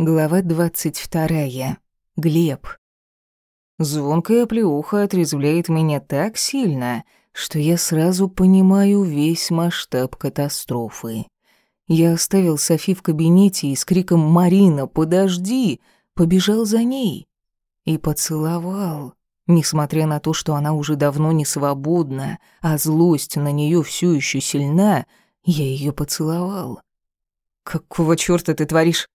Глава двадцать вторая. Глеб. Звонкая плеуха отрезвляет меня так сильно, что я сразу понимаю весь масштаб катастрофы. Я оставил Софи в кабинете и с криком «Марина, подожди!» побежал за ней и поцеловал. Несмотря на то, что она уже давно не свободна, а злость на нее все еще сильна, я ее поцеловал. «Какого чёрта ты творишь?»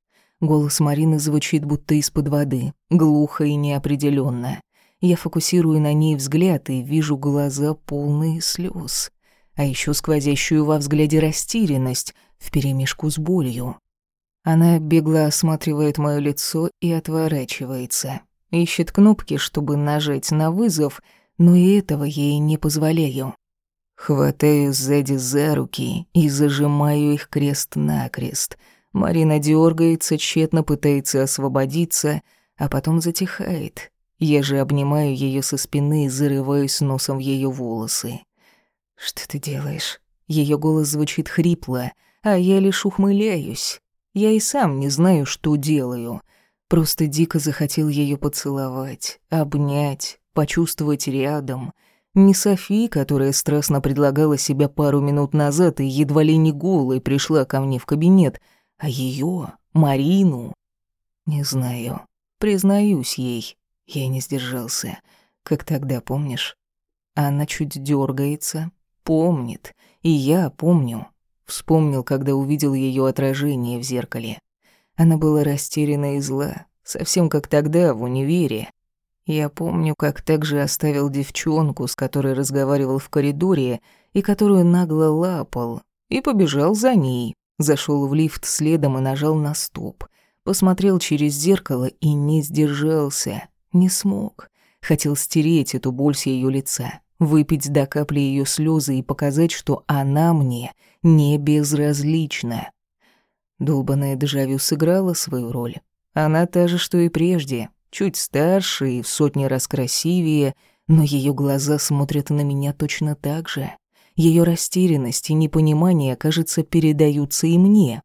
Голос Марины звучит будто из-под воды, глухо и неопределенно. Я фокусирую на ней взгляд и вижу глаза полные слез, а еще сквозящую во взгляде растерянность вперемешку с болью. Она бегло осматривает мое лицо и отворачивается. Ищет кнопки, чтобы нажать на вызов, но и этого ей не позволяю. Хватаю сзади за руки и зажимаю их крест-накрест — Марина дергается, тщетно пытается освободиться, а потом затихает. Я же обнимаю ее со спины и зарываюсь носом в ее волосы. «Что ты делаешь?» Ее голос звучит хрипло, а я лишь ухмыляюсь. Я и сам не знаю, что делаю. Просто дико захотел ее поцеловать, обнять, почувствовать рядом. Не Софи, которая страстно предлагала себя пару минут назад и едва ли не голой пришла ко мне в кабинет — а ее, Марину, не знаю. Признаюсь ей, я не сдержался. Как тогда, помнишь? Она чуть дергается, помнит, и я помню. Вспомнил, когда увидел ее отражение в зеркале. Она была растеряна и зла, совсем как тогда в универе. Я помню, как также оставил девчонку, с которой разговаривал в коридоре и которую нагло лапал, и побежал за ней, Зашел в лифт следом и нажал на стоп. Посмотрел через зеркало и не сдержался. Не смог. Хотел стереть эту боль с ее лица, выпить до капли ее слезы и показать, что она мне не безразлична. Долбаная дежавю сыграла свою роль. Она та же, что и прежде, чуть старше и в сотни раз красивее, но ее глаза смотрят на меня точно так же. Ее растерянность и непонимание, кажется, передаются и мне.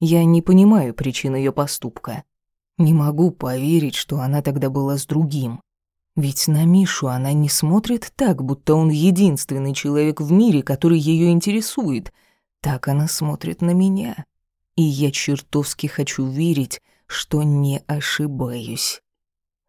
Я не понимаю причин ее поступка. Не могу поверить, что она тогда была с другим. Ведь на Мишу она не смотрит так, будто он единственный человек в мире, который ее интересует. Так она смотрит на меня. И я чертовски хочу верить, что не ошибаюсь.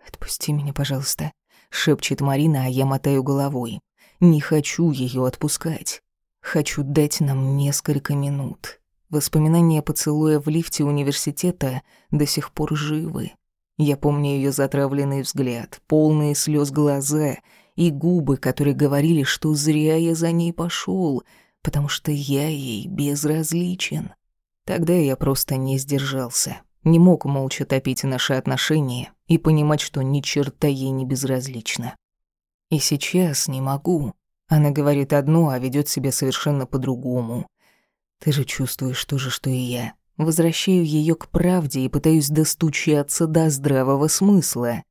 «Отпусти меня, пожалуйста», — шепчет Марина, а я мотаю головой. Не хочу ее отпускать. Хочу дать нам несколько минут. Воспоминания поцелуя в лифте университета до сих пор живы. Я помню ее затравленный взгляд, полные слез глаза и губы, которые говорили, что зря я за ней пошел, потому что я ей безразличен. Тогда я просто не сдержался, не мог молча топить наши отношения и понимать, что ни черта ей не безразлично. И сейчас не могу. Она говорит одно, а ведет себя совершенно по-другому. Ты же чувствуешь то же, что и я. Возвращаю ее к правде и пытаюсь достучаться до здравого смысла.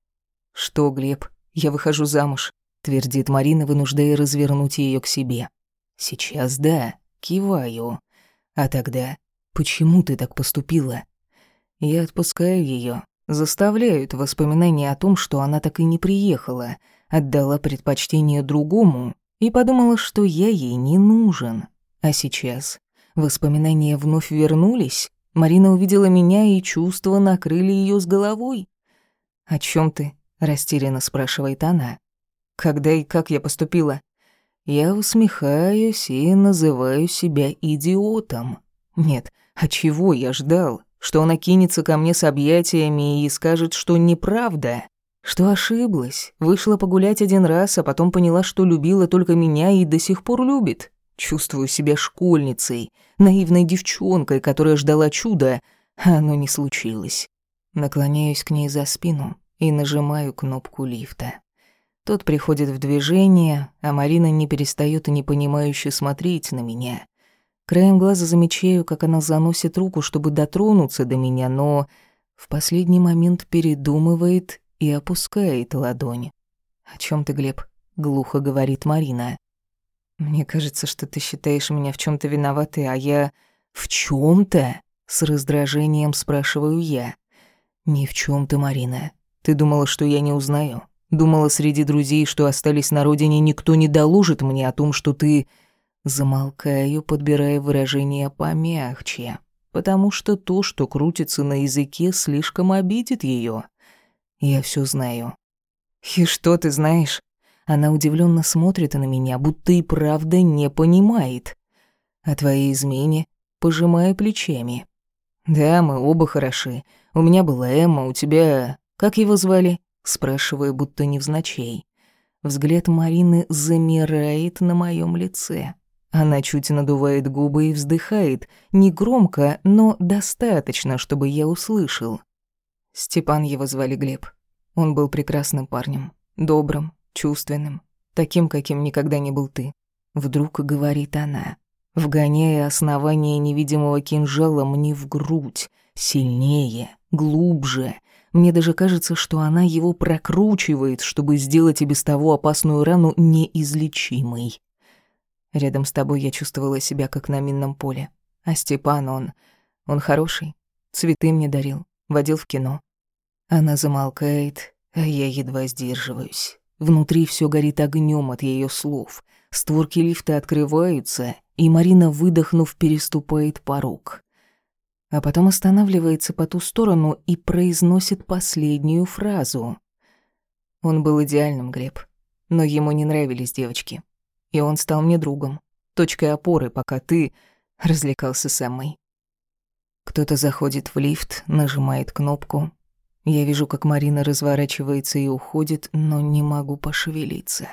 Что, Глеб, я выхожу замуж, твердит Марина, вынуждая развернуть ее к себе. Сейчас да, киваю. А тогда, почему ты так поступила? Я отпускаю ее, заставляю это воспоминание о том, что она так и не приехала — отдала предпочтение другому и подумала, что я ей не нужен. А сейчас воспоминания вновь вернулись. Марина увидела меня, и чувства накрыли ее с головой. «О чем ты?» — растерянно спрашивает она. «Когда и как я поступила?» Я усмехаюсь и называю себя идиотом. Нет, а чего я ждал? Что она кинется ко мне с объятиями и скажет, что неправда? Что ошиблась, вышла погулять один раз, а потом поняла, что любила только меня и до сих пор любит. Чувствую себя школьницей, наивной девчонкой, которая ждала чуда, а оно не случилось. Наклоняюсь к ней за спину и нажимаю кнопку лифта. Тот приходит в движение, а Марина не перестает непонимающе смотреть на меня. Краем глаза замечаю, как она заносит руку, чтобы дотронуться до меня, но в последний момент передумывает и опускает ладонь. «О чем ты, Глеб?» — глухо говорит Марина. «Мне кажется, что ты считаешь меня в чем то виноватой, а я...» «В чем то с раздражением спрашиваю я. «Ни в чем ты, Марина. Ты думала, что я не узнаю? Думала, среди друзей, что остались на родине, никто не доложит мне о том, что ты...» Замолкаю, подбирая выражение помягче, потому что то, что крутится на языке, слишком обидит ее. Я все знаю. «И что ты знаешь?» Она удивленно смотрит на меня, будто и правда не понимает. О твоей измене, пожимая плечами. «Да, мы оба хороши. У меня была Эмма, у тебя... Как его звали?» Спрашиваю, будто невзначай. Взгляд Марины замирает на моем лице. Она чуть надувает губы и вздыхает, не громко, но достаточно, чтобы я услышал. Степан его звали Глеб. Он был прекрасным парнем, добрым, чувственным, таким, каким никогда не был ты. Вдруг говорит она, вгоняя основание невидимого кинжала мне в грудь, сильнее, глубже. Мне даже кажется, что она его прокручивает, чтобы сделать и без того опасную рану неизлечимой. Рядом с тобой я чувствовала себя как на минном поле. А Степан, он... он хороший. Цветы мне дарил, водил в кино. Она замолкает, а я едва сдерживаюсь. Внутри все горит огнем от ее слов. Створки лифта открываются, и Марина, выдохнув, переступает порог. А потом останавливается по ту сторону и произносит последнюю фразу. Он был идеальным, Глеб, но ему не нравились девочки. И он стал мне другом, точкой опоры, пока ты развлекался самой. Кто-то заходит в лифт, нажимает кнопку, я вижу, как Марина разворачивается и уходит, но не могу пошевелиться.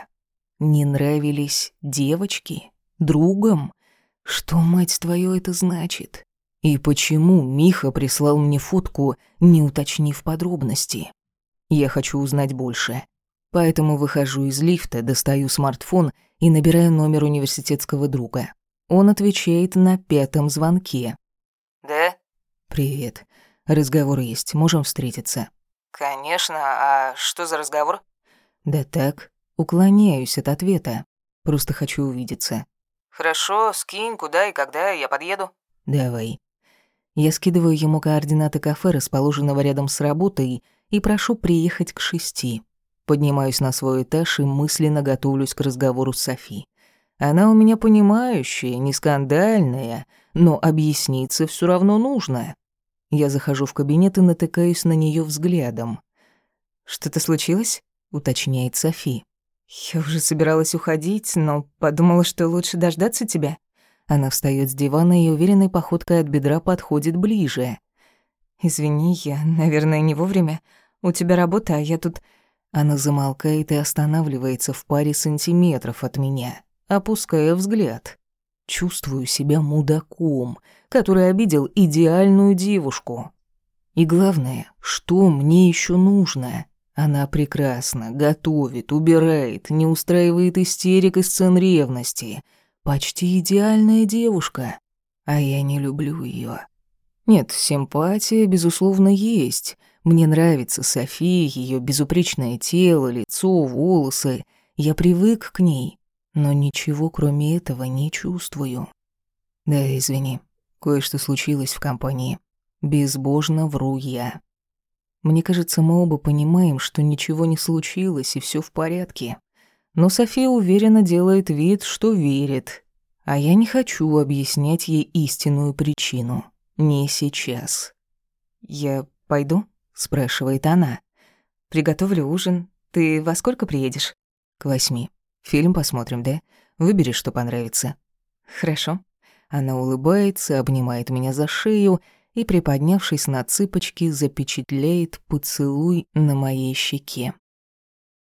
Не нравились девочки? Другом? Что, мать твою, это значит? И почему Миха прислал мне фотку, не уточнив подробности? Я хочу узнать больше. Поэтому выхожу из лифта, достаю смартфон и набираю номер университетского друга. Он отвечает на пятом звонке. «Да?» «Привет. Разговор есть, можем встретиться». «Конечно. А что за разговор?» «Да так. Уклоняюсь от ответа. Просто хочу увидеться». «Хорошо, скинь, куда и когда я подъеду». «Давай». Я скидываю ему координаты кафе, расположенного рядом с работой, и прошу приехать к шести. Поднимаюсь на свой этаж и мысленно готовлюсь к разговору с Софи. Она у меня понимающая, не скандальная, но объясниться все равно нужно. Я захожу в кабинет и натыкаюсь на нее взглядом. «Что-то случилось?» — уточняет Софи. «Я уже собиралась уходить, но подумала, что лучше дождаться тебя». Она встает с дивана и уверенной походкой от бедра подходит ближе. «Извини, я, наверное, не вовремя. У тебя работа, а я тут...» Она замолкает и останавливается в паре сантиметров от меня, опуская взгляд. Чувствую себя мудаком, который обидел идеальную девушку. И главное, что мне еще нужно? Она прекрасна, готовит, убирает, не устраивает истерик и сцен ревности. Почти идеальная девушка. А я не люблю ее. Нет, симпатия, безусловно, есть. Мне нравится София, ее безупречное тело, лицо, волосы. Я привык к ней, но ничего кроме этого не чувствую. Да, извини, Кое-что случилось в компании. Безбожно вру я. Мне кажется, мы оба понимаем, что ничего не случилось и все в порядке. Но София уверенно делает вид, что верит. А я не хочу объяснять ей истинную причину. Не сейчас. «Я пойду?» — спрашивает она. «Приготовлю ужин. Ты во сколько приедешь?» «К восьми. Фильм посмотрим, да? Выбери, что понравится». «Хорошо». Она улыбается, обнимает меня за шею и, приподнявшись на цыпочки, запечатляет поцелуй на моей щеке.